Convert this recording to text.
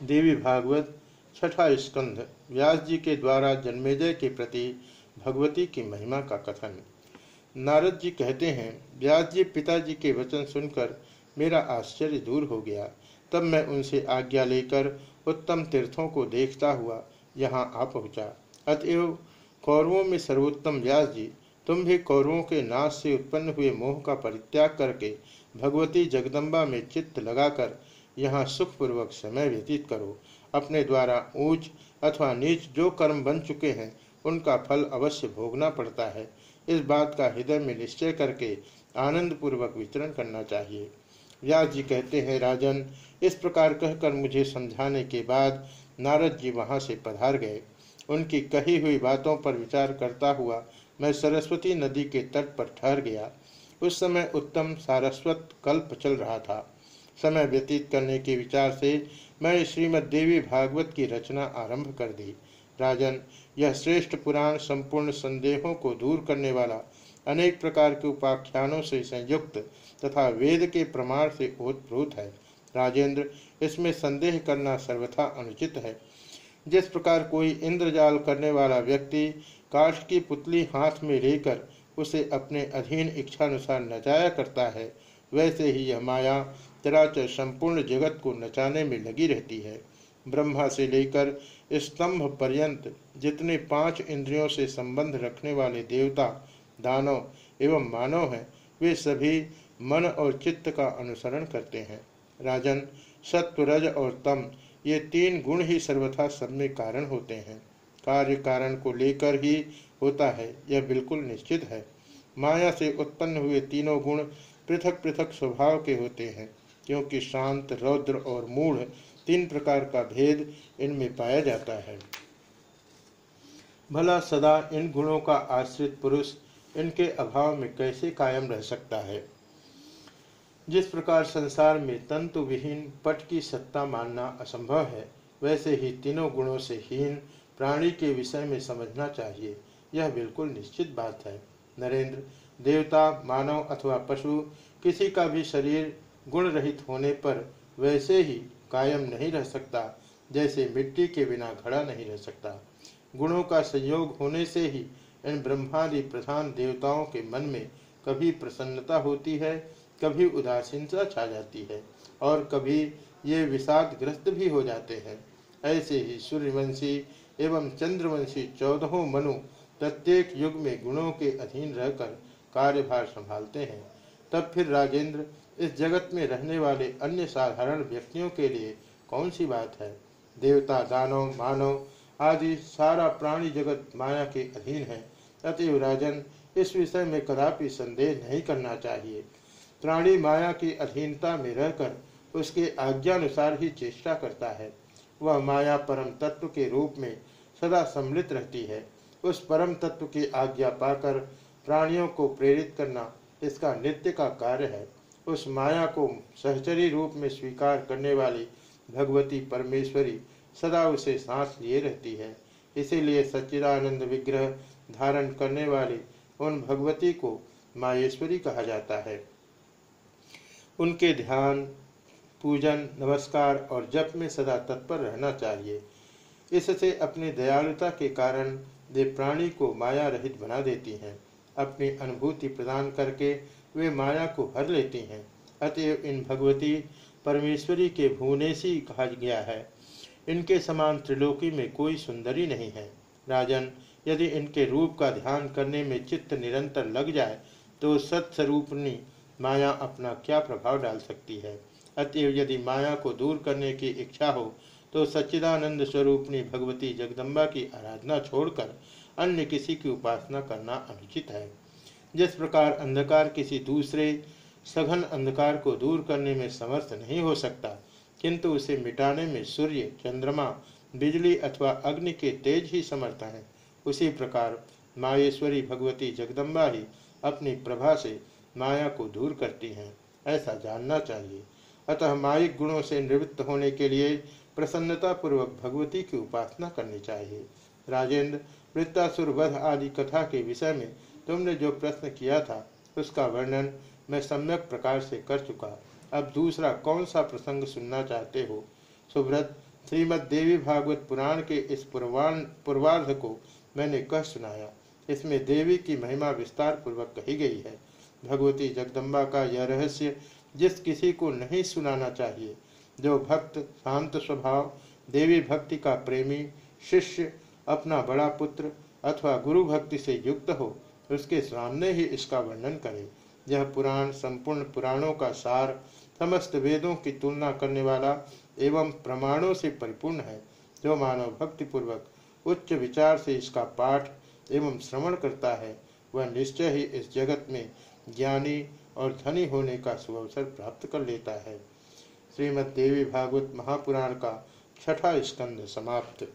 देवी भागवत, छठा स्कंध, व्यास जी के द्वारा जन्मेजय के प्रति भगवती की महिमा का कथन। नारद जी कहते हैं, व्यास जी, पिताजी के वचन सुनकर मेरा आश्चर्य दूर हो गया। तब मैं उनसे आज्ञा लेकर उत्तम तीर्थों को देखता हुआ यहाँ आ पहुँचा। अतएव कौरवों में सर्वोत्तम व्यास जी, तुम भी कौरवों के नाश से उत्पन्न हुए मोह का परित्याग करके भगवती जगदम्बा में चित्त लगाकर यहाँ सुखपूर्वक समय व्यतीत करो। अपने द्वारा ऊंच अथवा नीच जो कर्म बन चुके हैं, उनका फल अवश्य भोगना पड़ता है। इस बात का हृदय में निश्चय करके आनंद पूर्वक विचरण करना चाहिए। व्यास जी कहते हैं, राजन, इस प्रकार कहकर मुझे समझाने के बाद नारद जी वहाँ से पधार गए। उनकी कही हुई बातों पर विचार करता हुआ मैं सरस्वती नदी के तट पर ठहर गया। उस समय उत्तम सारस्वत कल्प चल रहा था। समय व्यतीत करने के विचार से मैं श्रीमद देवी भागवत की रचना आरंभ कर दी। राजन, यह श्रेष्ठ पुराण संपूर्ण संदेहों को दूर करने वाला, अनेक प्रकार के उपाख्यानों से संयुक्त तथा वेद के प्रमाण से ओतप्रोत है। राजेंद्र, इसमें संदेह करना सर्वथा अनुचित है। जिस प्रकार कोई इंद्रजाल करने वाला व्यक्ति काठ की पुतली हाथ में लेकर उसे अपने अधीन इच्छानुसार नचाया करता है, वैसे ही यह माया चराचर संपूर्ण जगत को नचाने में लगी रहती है। ब्रह्मा से लेकर स्तंभ पर्यंत जितने पाँच इंद्रियों से संबंध रखने वाले देवता, दानव एवं मानव हैं, वे सभी मन और चित्त का अनुसरण करते हैं। राजन, सत्व, रज और तम, ये तीन गुण ही सर्वथा सब में कारण होते हैं। कार्य कारण को लेकर ही होता है, यह बिल्कुल निश्चित है। माया से उत्पन्न हुए तीनों गुण पृथक पृथक स्वभाव के होते हैं। क्योंकि शांत, रौद्र और मूढ़ तीन प्रकार का भेद इनमें पाया जाता है। भला सदा इन गुणों का आश्रित पुरुष इनके अभाव में कैसे कायम रह सकता है? जिस प्रकार संसार में तंतु विहीन पट की सत्ता मानना असंभव है, वैसे ही तीनों गुणों से हीन प्राणी के विषय में समझना चाहिए, यह बिल्कुल निश्चित बात है। नरेंद्र, देवता, मानव अथवा पशु, किसी का भी शरीर गुण रहित होने पर वैसे ही कायम नहीं रह सकता, जैसे मिट्टी के बिना घड़ा नहीं रह सकता। गुणों का संयोग होने से ही इन ब्रह्मादि प्रधान देवताओं के मन में कभी प्रसन्नता होती है, कभी उदासीनता छा जाती है, और कभी ये विषादग्रस्त भी हो जाते हैं। ऐसे ही सूर्यवंशी एवं चंद्रवंशी चौदहों मनु प्रत्येक युग में गुणों के अधीन रहकर कार्यभार संभालते हैं। तब फिर राजेंद्र, इस जगत में रहने वाले अन्य साधारण व्यक्तियों के लिए कौन सी बात है? देवता दानव मानव आदि सारा प्राणी जगत माया के अधीन है। अतएव राजन, इस विषय में कदापि संदेह नहीं करना चाहिए। प्राणी माया की अधीनता में रहकर उसके आज्ञानुसार ही चेष्टा करता है। वह माया परम तत्व के रूप में सदा सम्मिलित रहती है। उस परम तत्व की आज्ञा पाकर प्राणियों को प्रेरित करना इसका नित्य का कार्य है। उस माया को सहचरी रूप में स्वीकार करने वाली भगवती परमेश्वरी सदा उसे सांस लिए रहती है। इसीलिए सच्चिदानंद विग्रह धारण करने वाली उन भगवती को माहेश्वरी कहा जाता है। उनके ध्यान, पूजन, नमस्कार और जप में सदा तत्पर रहना चाहिए। इससे अपनी दयालुता के कारण वे प्राणी को माया रहित बना देती हैं। अपनी अनुभूति प्रदान करके वे माया को हर लेती हैं। अतएव इन भगवती परमेश्वरी के भुवनेशी कहा गया है। इनके समान त्रिलोकी में कोई सुंदरी नहीं है। राजन, यदि इनके रूप का ध्यान करने में चित्त निरंतर लग जाए तो सत्स्वरूपनी माया अपना क्या प्रभाव डाल सकती है? अतएव यदि माया को दूर करने की इच्छा हो तो सच्चिदानंद स्वरूपनी भगवती जगदम्बा की आराधना छोड़कर अन्य किसी की उपासना करना अनुचित है। जिस प्रकार अंधकार किसी दूसरे सघन अंधकार को दूर करने में समर्थ नहीं हो सकता, किंतु उसे मिटाने में सूर्य, चंद्रमा, बिजली अथवा अग्नि के तेज ही समर्थ हैं। उसी प्रकार माहेश्वरी भगवती जगदम्बा ही अपनी प्रभा से माया को दूर करती हैं, ऐसा जानना चाहिए। अतः माइक गुणों से निवृत्त होने के लिए प्रसन्नता पूर्वक भगवती की उपासना करनी चाहिए। राजेंद्र वृत्तासुर वध आदि कथा के विषय में तुमने जो प्रश्न किया था, उसका वर्णन मैं सम्यक प्रकार से कर चुका। अब दूसरा कौन सा प्रसंग सुनना चाहते हो? सुब्रत, श्रीमद देवी भागवत पुराण के इस पूर्वाण पूर्वार्ध को मैंने कह सुनाया। इसमें देवी की महिमा विस्तार पूर्वक कही गई है। भगवती जगदम्बा का यह रहस्य जिस किसी को नहीं सुनाना चाहिए, जो भक्त, शांत स्वभाव, देवी भक्ति का प्रेमी, शिष्य अपना बड़ा पुत्र अथवा गुरु भक्ति से युक्त हो, उसके सामने ही इसका वर्णन करे। यह पुराण संपूर्ण पुराणों का सार, समस्त वेदों की तुलना करने वाला एवं प्रमाणों से परिपूर्ण है, जो मानव भक्ति पूर्वक उच्च विचार से इसका पाठ एवं श्रवण करता है। वह निश्चय ही इस जगत में ज्ञानी और धनी होने का सुअवसर प्राप्त कर लेता है। श्रीमद देवी भागवत महापुराण का छठा स्कंद समाप्त।